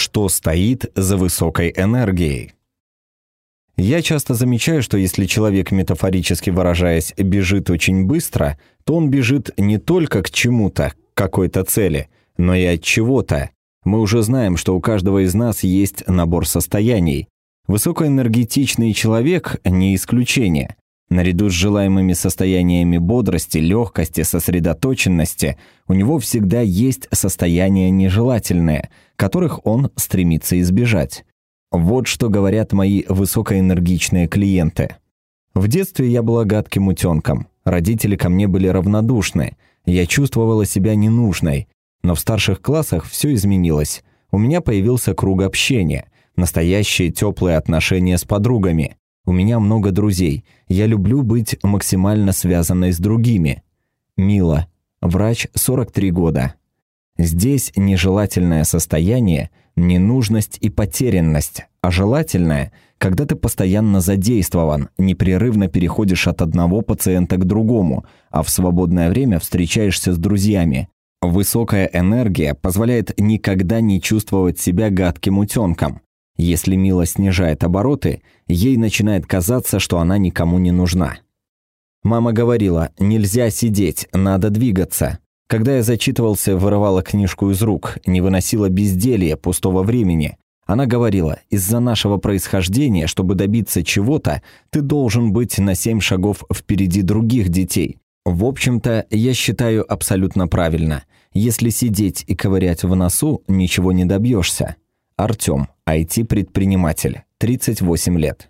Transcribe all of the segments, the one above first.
Что стоит за высокой энергией? Я часто замечаю, что если человек, метафорически выражаясь, бежит очень быстро, то он бежит не только к чему-то, к какой-то цели, но и от чего-то. Мы уже знаем, что у каждого из нас есть набор состояний. Высокоэнергетичный человек – не исключение. Наряду с желаемыми состояниями бодрости, легкости, сосредоточенности, у него всегда есть состояния нежелательные, которых он стремится избежать. Вот что говорят мои высокоэнергичные клиенты. В детстве я была гадким утенком. Родители ко мне были равнодушны. Я чувствовала себя ненужной. Но в старших классах все изменилось. У меня появился круг общения, настоящие теплые отношения с подругами. У меня много друзей. Я люблю быть максимально связанной с другими. Мила. Врач, 43 года. Здесь нежелательное состояние, ненужность и потерянность, а желательное, когда ты постоянно задействован, непрерывно переходишь от одного пациента к другому, а в свободное время встречаешься с друзьями. Высокая энергия позволяет никогда не чувствовать себя гадким утенком. Если Мила снижает обороты, ей начинает казаться, что она никому не нужна. Мама говорила, нельзя сидеть, надо двигаться. Когда я зачитывался, вырывала книжку из рук, не выносила безделья, пустого времени. Она говорила, из-за нашего происхождения, чтобы добиться чего-то, ты должен быть на семь шагов впереди других детей. В общем-то, я считаю абсолютно правильно. Если сидеть и ковырять в носу, ничего не добьешься. Артём, IT-предприниматель, 38 лет.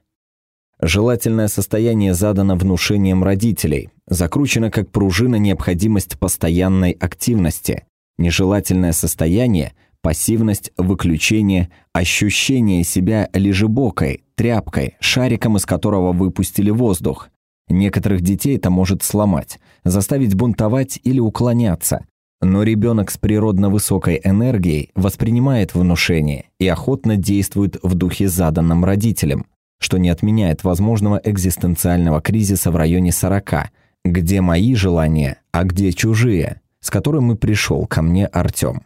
Желательное состояние задано внушением родителей, закручено как пружина необходимость постоянной активности. Нежелательное состояние – пассивность, выключение, ощущение себя лежебокой, тряпкой, шариком, из которого выпустили воздух. Некоторых детей это может сломать, заставить бунтовать или уклоняться, но ребенок с природно высокой энергией воспринимает внушение и охотно действует в духе заданном родителям, что не отменяет возможного экзистенциального кризиса в районе 40, где мои желания, а где чужие, с которым и пришел ко мне Артем.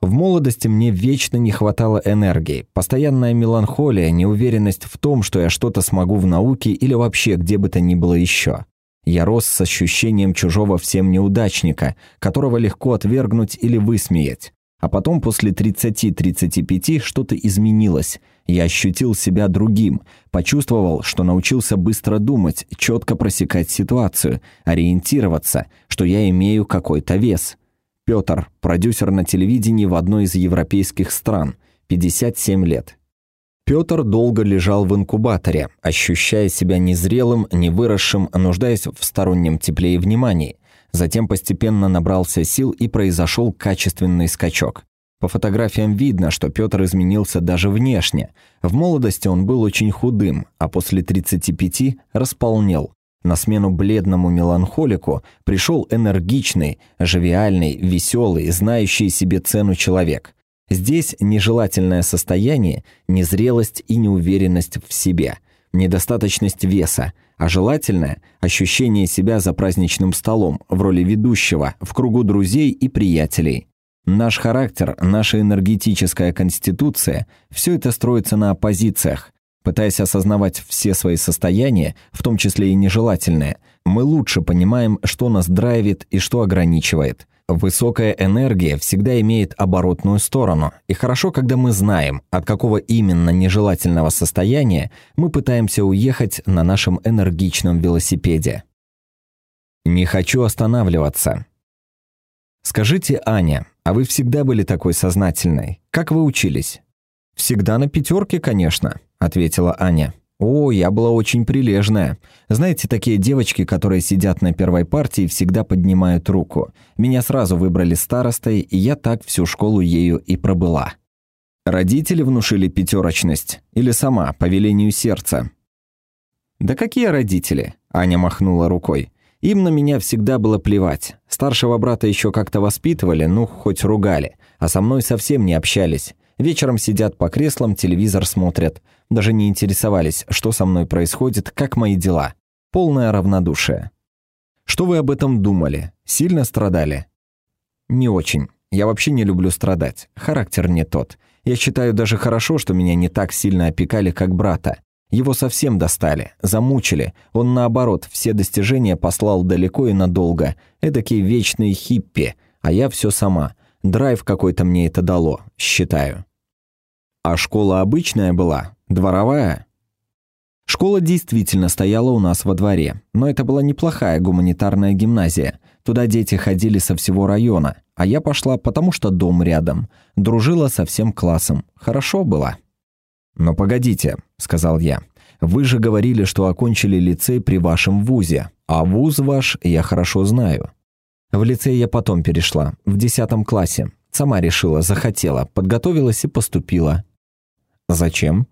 В молодости мне вечно не хватало энергии, постоянная меланхолия, неуверенность в том, что я что-то смогу в науке или вообще где бы то ни было еще. Я рос с ощущением чужого всем неудачника, которого легко отвергнуть или высмеять. А потом после 30-35 что-то изменилось. Я ощутил себя другим, почувствовал, что научился быстро думать, четко просекать ситуацию, ориентироваться, что я имею какой-то вес. Петр, продюсер на телевидении в одной из европейских стран, 57 лет. Петр долго лежал в инкубаторе, ощущая себя незрелым, невыросшим, нуждаясь в стороннем тепле и внимании. Затем постепенно набрался сил и произошел качественный скачок. По фотографиям видно, что Петр изменился даже внешне. В молодости он был очень худым, а после 35 располнел. На смену бледному меланхолику пришел энергичный, живиальный, веселый, знающий себе цену человек – Здесь нежелательное состояние, незрелость и неуверенность в себе, недостаточность веса, а желательное – ощущение себя за праздничным столом, в роли ведущего, в кругу друзей и приятелей. Наш характер, наша энергетическая конституция – все это строится на оппозициях. Пытаясь осознавать все свои состояния, в том числе и нежелательные, мы лучше понимаем, что нас драйвит и что ограничивает – Высокая энергия всегда имеет оборотную сторону, и хорошо, когда мы знаем, от какого именно нежелательного состояния мы пытаемся уехать на нашем энергичном велосипеде. Не хочу останавливаться. Скажите, Аня, а вы всегда были такой сознательной? Как вы учились? Всегда на пятерке, конечно, ответила Аня. О, я была очень прилежная. Знаете, такие девочки, которые сидят на первой партии, всегда поднимают руку. Меня сразу выбрали старостой, и я так всю школу ею и пробыла. Родители внушили пятерочность? Или сама, по велению сердца? «Да какие родители?» – Аня махнула рукой. «Им на меня всегда было плевать. Старшего брата еще как-то воспитывали, ну, хоть ругали. А со мной совсем не общались. Вечером сидят по креслам, телевизор смотрят. Даже не интересовались, что со мной происходит, как мои дела. Полное равнодушие. Что вы об этом думали? Сильно страдали? Не очень. Я вообще не люблю страдать. Характер не тот. Я считаю даже хорошо, что меня не так сильно опекали, как брата. Его совсем достали, замучили. Он, наоборот, все достижения послал далеко и надолго. Эдакий вечный хиппи. А я все сама. Драйв какой-то мне это дало, считаю. А школа обычная была? Дворовая? Школа действительно стояла у нас во дворе, но это была неплохая гуманитарная гимназия. Туда дети ходили со всего района, а я пошла, потому что дом рядом. Дружила со всем классом. Хорошо было. «Но погодите», — сказал я. «Вы же говорили, что окончили лицей при вашем вузе, а вуз ваш я хорошо знаю». В лицей я потом перешла, в десятом классе. Сама решила, захотела, подготовилась и поступила. «Зачем?»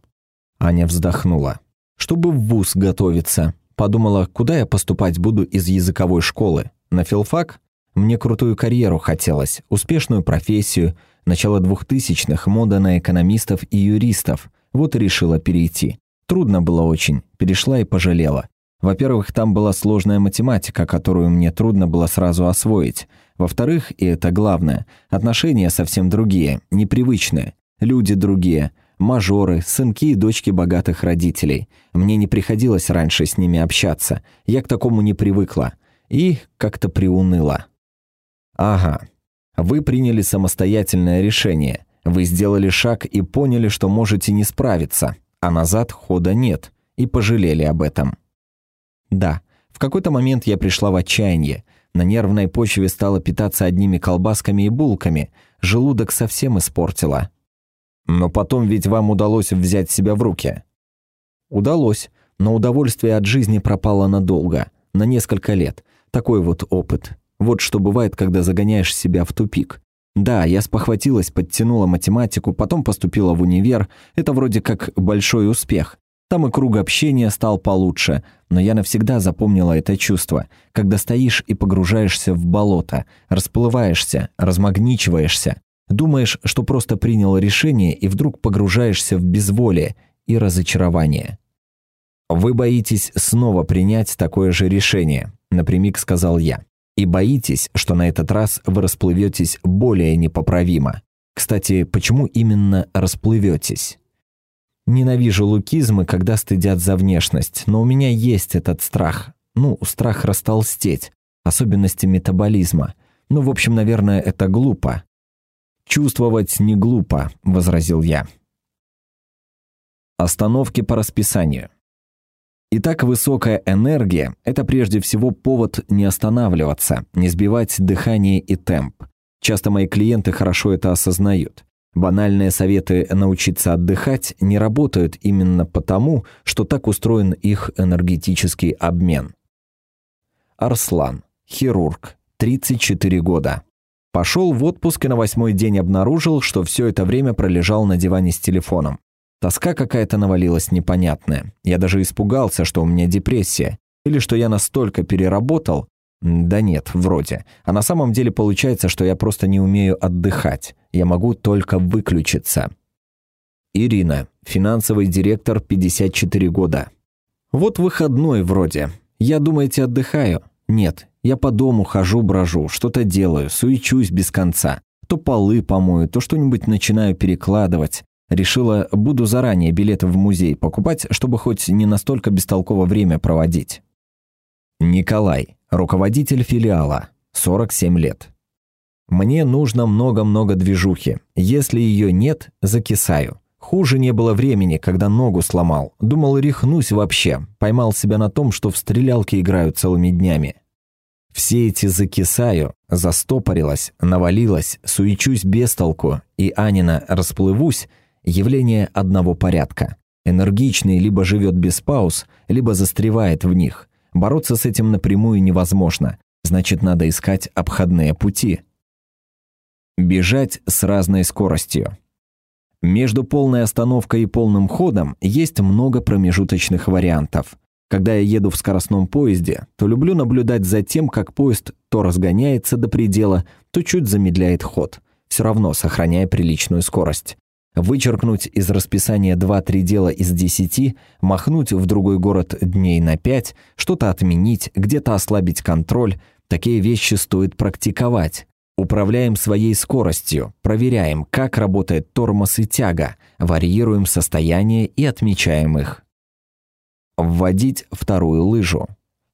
Аня вздохнула. «Чтобы в вуз готовиться. Подумала, куда я поступать буду из языковой школы? На филфак? Мне крутую карьеру хотелось, успешную профессию, начало двухтысячных, мода на экономистов и юристов. Вот и решила перейти. Трудно было очень, перешла и пожалела. Во-первых, там была сложная математика, которую мне трудно было сразу освоить. Во-вторых, и это главное, отношения совсем другие, непривычные. Люди другие, мажоры, сынки и дочки богатых родителей. Мне не приходилось раньше с ними общаться. Я к такому не привыкла. И как-то приуныла. Ага. Вы приняли самостоятельное решение. Вы сделали шаг и поняли, что можете не справиться, а назад хода нет, и пожалели об этом. Да, в какой-то момент я пришла в отчаяние. На нервной почве стала питаться одними колбасками и булками. Желудок совсем испортила. Но потом ведь вам удалось взять себя в руки. Удалось, но удовольствие от жизни пропало надолго, на несколько лет. Такой вот опыт. Вот что бывает, когда загоняешь себя в тупик. Да, я спохватилась, подтянула математику, потом поступила в универ. Это вроде как большой успех. Там и круг общения стал получше, но я навсегда запомнила это чувство, когда стоишь и погружаешься в болото, расплываешься, размагничиваешься, думаешь, что просто принял решение и вдруг погружаешься в безволие и разочарование. «Вы боитесь снова принять такое же решение», — напрямик сказал я. «И боитесь, что на этот раз вы расплыветесь более непоправимо. Кстати, почему именно расплыветесь?» Ненавижу лукизмы, когда стыдят за внешность, но у меня есть этот страх. Ну, страх растолстеть, особенности метаболизма. Ну, в общем, наверное, это глупо. «Чувствовать не глупо», — возразил я. Остановки по расписанию. Итак, высокая энергия – это прежде всего повод не останавливаться, не сбивать дыхание и темп. Часто мои клиенты хорошо это осознают. Банальные советы научиться отдыхать не работают именно потому, что так устроен их энергетический обмен. Арслан, хирург, 34 года. Пошел в отпуск и на восьмой день обнаружил, что все это время пролежал на диване с телефоном. Тоска какая-то навалилась непонятная. Я даже испугался, что у меня депрессия. Или что я настолько переработал, да нет, вроде. А на самом деле получается, что я просто не умею отдыхать. Я могу только выключиться. Ирина, финансовый директор, 54 года. Вот выходной вроде. Я, думаете, отдыхаю? Нет, я по дому хожу, брожу, что-то делаю, суечусь без конца. То полы помою, то что-нибудь начинаю перекладывать. Решила, буду заранее билеты в музей покупать, чтобы хоть не настолько бестолково время проводить. Николай, руководитель филиала, 47 лет. Мне нужно много-много движухи. Если ее нет, закисаю. Хуже не было времени, когда ногу сломал. Думал, рехнусь вообще. Поймал себя на том, что в стрелялке играю целыми днями. Все эти закисаю, застопорилась, навалилась, суечусь без толку, и Анина расплывусь, явление одного порядка. Энергичный либо живет без пауз, либо застревает в них. Бороться с этим напрямую невозможно, значит, надо искать обходные пути. Бежать с разной скоростью. Между полной остановкой и полным ходом есть много промежуточных вариантов. Когда я еду в скоростном поезде, то люблю наблюдать за тем, как поезд то разгоняется до предела, то чуть замедляет ход, все равно сохраняя приличную скорость. Вычеркнуть из расписания 2-3 дела из 10, махнуть в другой город дней на 5, что-то отменить, где-то ослабить контроль – такие вещи стоит практиковать. Управляем своей скоростью, проверяем, как работает тормоз и тяга, варьируем состояние и отмечаем их. Вводить вторую лыжу.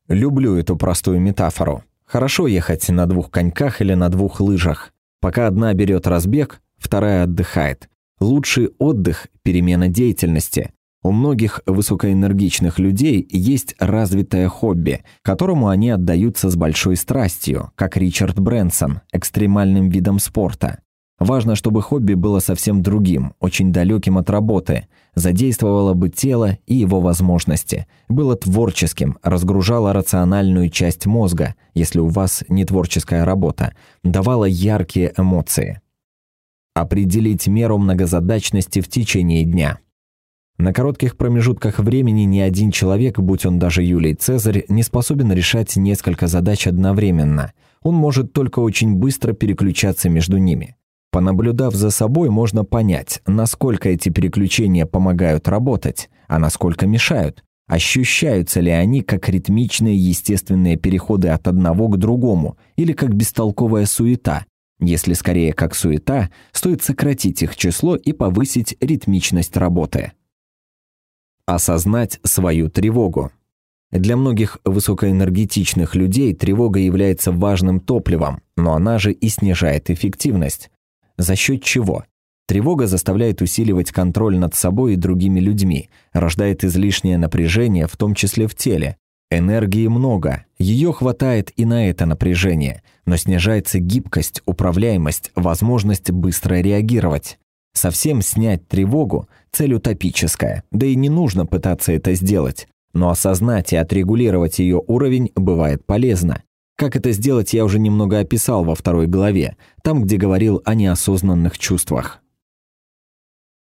Люблю эту простую метафору. Хорошо ехать на двух коньках или на двух лыжах. Пока одна берет разбег, вторая отдыхает. Лучший отдых – перемена деятельности. У многих высокоэнергичных людей есть развитое хобби, которому они отдаются с большой страстью, как Ричард Брэнсон, экстремальным видом спорта. Важно, чтобы хобби было совсем другим, очень далеким от работы, задействовало бы тело и его возможности, было творческим, разгружало рациональную часть мозга, если у вас не творческая работа, давало яркие эмоции. Определить меру многозадачности в течение дня – на коротких промежутках времени ни один человек, будь он даже Юлий Цезарь, не способен решать несколько задач одновременно. Он может только очень быстро переключаться между ними. Понаблюдав за собой, можно понять, насколько эти переключения помогают работать, а насколько мешают. Ощущаются ли они как ритмичные естественные переходы от одного к другому или как бестолковая суета? Если скорее как суета, стоит сократить их число и повысить ритмичность работы. Осознать свою тревогу. Для многих высокоэнергетичных людей тревога является важным топливом, но она же и снижает эффективность. За счет чего? Тревога заставляет усиливать контроль над собой и другими людьми, рождает излишнее напряжение, в том числе в теле. Энергии много, ее хватает и на это напряжение, но снижается гибкость, управляемость, возможность быстро реагировать. Совсем снять тревогу – цель утопическая, да и не нужно пытаться это сделать. Но осознать и отрегулировать ее уровень бывает полезно. Как это сделать, я уже немного описал во второй главе, там, где говорил о неосознанных чувствах.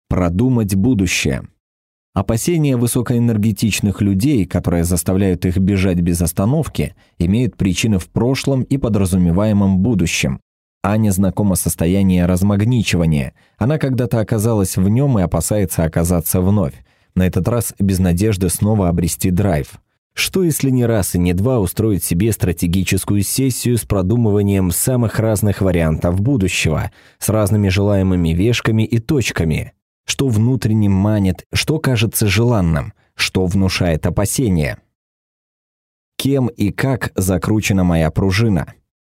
Продумать будущее. Опасения высокоэнергетичных людей, которые заставляют их бежать без остановки, имеют причины в прошлом и подразумеваемом будущем. Аня знакома состояние размагничивания. Она когда-то оказалась в нем и опасается оказаться вновь. На этот раз без надежды снова обрести драйв. Что если не раз и не два устроить себе стратегическую сессию с продумыванием самых разных вариантов будущего, с разными желаемыми вешками и точками? Что внутренне манит, что кажется желанным, что внушает опасения? Кем и как закручена моя пружина?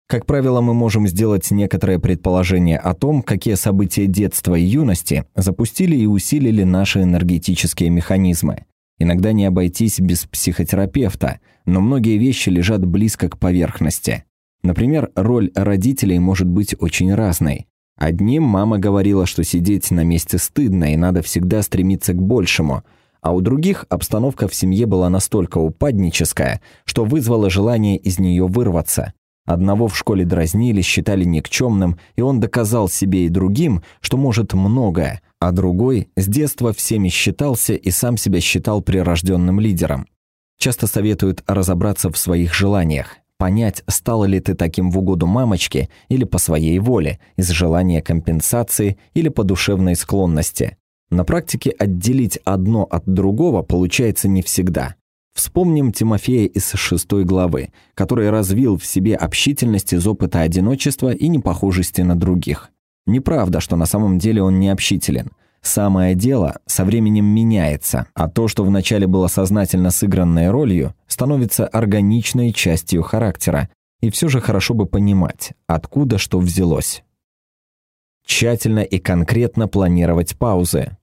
Как правило, мы можем сделать некоторое предположение о том, какие события детства и юности запустили и усилили наши энергетические механизмы. Иногда не обойтись без психотерапевта, но многие вещи лежат близко к поверхности. Например, роль родителей может быть очень разной. Одним мама говорила, что сидеть на месте стыдно и надо всегда стремиться к большему, а у других обстановка в семье была настолько упадническая, что вызвала желание из нее вырваться – Одного в школе дразнили, считали никчемным, и он доказал себе и другим, что может многое, а другой с детства всеми считался и сам себя считал прирожденным лидером. Часто советуют разобраться в своих желаниях, понять, стала ли ты таким в угоду мамочке или по своей воле, из желания компенсации или по душевной склонности. На практике отделить одно от другого получается не всегда. Вспомним Тимофея из шестой главы, который развил в себе общительность из опыта одиночества и непохожести на других. Неправда, что на самом деле он не общителен. Самое дело со временем меняется, а то, что вначале было сознательно сыгранной ролью, становится органичной частью характера, и все же хорошо бы понимать, откуда что взялось. Тщательно и конкретно планировать паузы.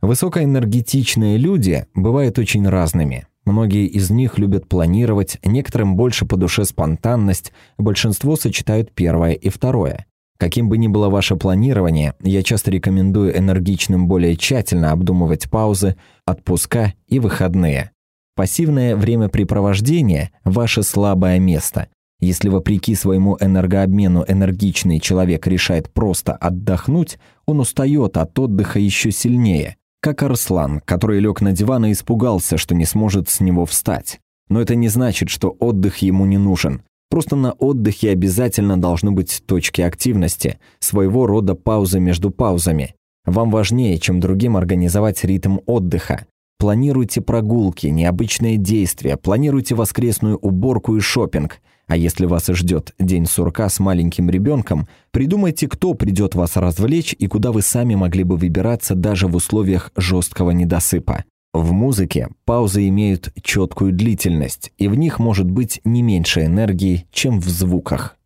Высокоэнергетичные люди бывают очень разными – Многие из них любят планировать, некоторым больше по душе спонтанность, большинство сочетают первое и второе. Каким бы ни было ваше планирование, я часто рекомендую энергичным более тщательно обдумывать паузы, отпуска и выходные. Пассивное времяпрепровождение – ваше слабое место. Если вопреки своему энергообмену энергичный человек решает просто отдохнуть, он устает от отдыха еще сильнее как Арслан, который лег на диван и испугался, что не сможет с него встать. Но это не значит, что отдых ему не нужен. Просто на отдыхе обязательно должны быть точки активности, своего рода паузы между паузами. Вам важнее, чем другим организовать ритм отдыха. Планируйте прогулки, необычные действия, планируйте воскресную уборку и шопинг. А если вас ждет день сурка с маленьким ребенком, придумайте, кто придет вас развлечь и куда вы сами могли бы выбираться даже в условиях жесткого недосыпа. В музыке паузы имеют четкую длительность, и в них может быть не меньше энергии, чем в звуках.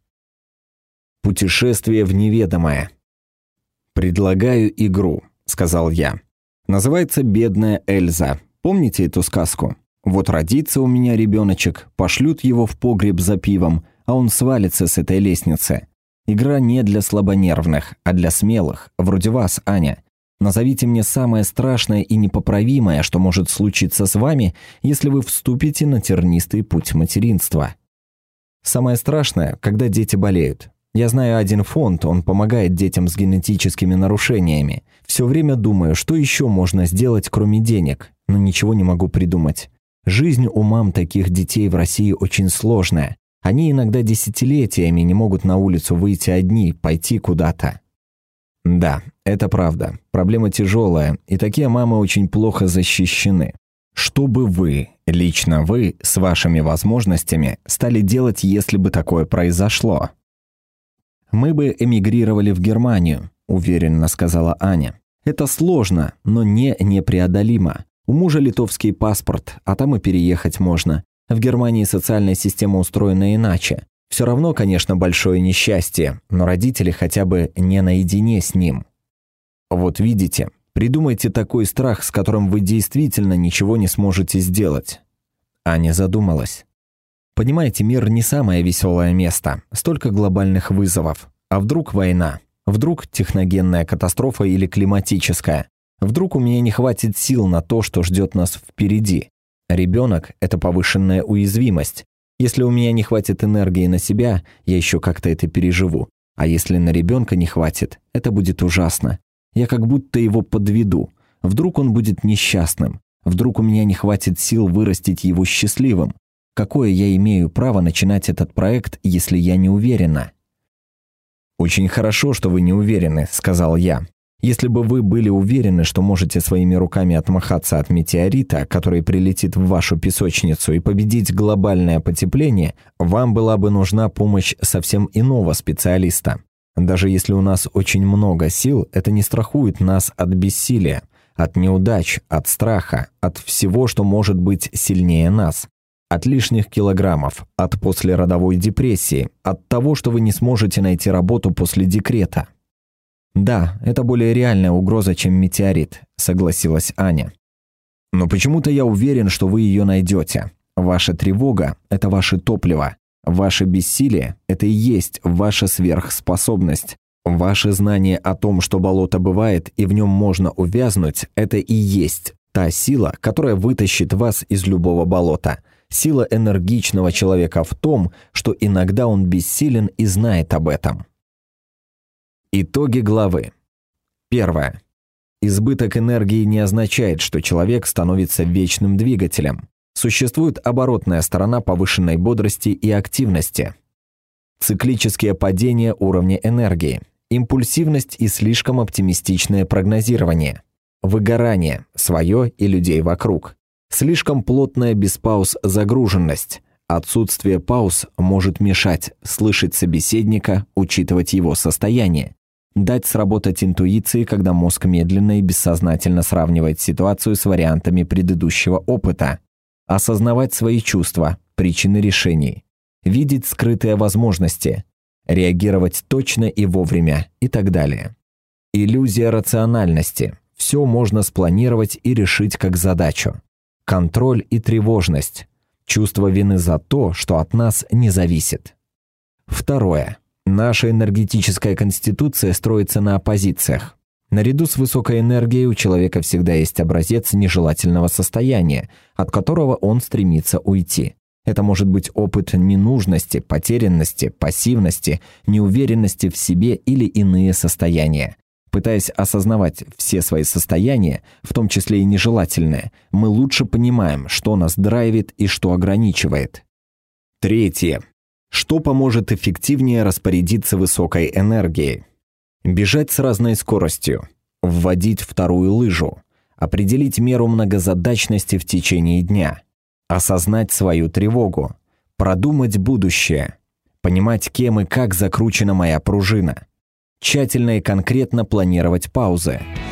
Путешествие в неведомое. «Предлагаю игру», — сказал я. «Называется «Бедная Эльза». Помните эту сказку? Вот родится у меня ребеночек, пошлют его в погреб за пивом, а он свалится с этой лестницы. Игра не для слабонервных, а для смелых, вроде вас, Аня. Назовите мне самое страшное и непоправимое, что может случиться с вами, если вы вступите на тернистый путь материнства. Самое страшное, когда дети болеют. Я знаю один фонд, он помогает детям с генетическими нарушениями. Все время думаю, что еще можно сделать, кроме денег, но ничего не могу придумать. Жизнь у мам таких детей в России очень сложная. Они иногда десятилетиями не могут на улицу выйти одни, пойти куда-то. Да, это правда. Проблема тяжелая, и такие мамы очень плохо защищены. Что бы вы, лично вы, с вашими возможностями, стали делать, если бы такое произошло? Мы бы эмигрировали в Германию, уверенно сказала Аня. Это сложно, но не непреодолимо. У мужа литовский паспорт, а там и переехать можно. В Германии социальная система устроена иначе. Все равно, конечно, большое несчастье, но родители хотя бы не наедине с ним. Вот видите, придумайте такой страх, с которым вы действительно ничего не сможете сделать. Аня задумалась. Понимаете, мир не самое веселое место. Столько глобальных вызовов. А вдруг война? Вдруг техногенная катастрофа или климатическая? Вдруг у меня не хватит сил на то, что ждет нас впереди. Ребенок – это повышенная уязвимость. Если у меня не хватит энергии на себя, я еще как-то это переживу. А если на ребенка не хватит, это будет ужасно. Я как будто его подведу. Вдруг он будет несчастным. Вдруг у меня не хватит сил вырастить его счастливым. Какое я имею право начинать этот проект, если я не уверена? «Очень хорошо, что вы не уверены», – сказал я. Если бы вы были уверены, что можете своими руками отмахаться от метеорита, который прилетит в вашу песочницу, и победить глобальное потепление, вам была бы нужна помощь совсем иного специалиста. Даже если у нас очень много сил, это не страхует нас от бессилия, от неудач, от страха, от всего, что может быть сильнее нас. От лишних килограммов, от послеродовой депрессии, от того, что вы не сможете найти работу после декрета – «Да, это более реальная угроза, чем метеорит», — согласилась Аня. «Но почему-то я уверен, что вы ее найдете. Ваша тревога — это ваше топливо. Ваше бессилие — это и есть ваша сверхспособность. Ваше знание о том, что болото бывает и в нем можно увязнуть, это и есть та сила, которая вытащит вас из любого болота. Сила энергичного человека в том, что иногда он бессилен и знает об этом. Итоги главы. Первое. Избыток энергии не означает, что человек становится вечным двигателем. Существует оборотная сторона повышенной бодрости и активности. Циклические падения уровня энергии, импульсивность и слишком оптимистичное прогнозирование, выгорание, свое и людей вокруг, слишком плотная без пауз загруженность, Отсутствие пауз может мешать слышать собеседника, учитывать его состояние, Дать сработать интуиции, когда мозг медленно и бессознательно сравнивает ситуацию с вариантами предыдущего опыта. Осознавать свои чувства, причины решений. Видеть скрытые возможности. Реагировать точно и вовремя и так далее. Иллюзия рациональности. Все можно спланировать и решить как задачу. Контроль и тревожность. Чувство вины за то, что от нас не зависит. Второе. Наша энергетическая конституция строится на оппозициях. Наряду с высокой энергией у человека всегда есть образец нежелательного состояния, от которого он стремится уйти. Это может быть опыт ненужности, потерянности, пассивности, неуверенности в себе или иные состояния. Пытаясь осознавать все свои состояния, в том числе и нежелательные, мы лучше понимаем, что нас драйвит и что ограничивает. Третье. Что поможет эффективнее распорядиться высокой энергией? Бежать с разной скоростью, вводить вторую лыжу, определить меру многозадачности в течение дня, осознать свою тревогу, продумать будущее, понимать, кем и как закручена моя пружина, тщательно и конкретно планировать паузы –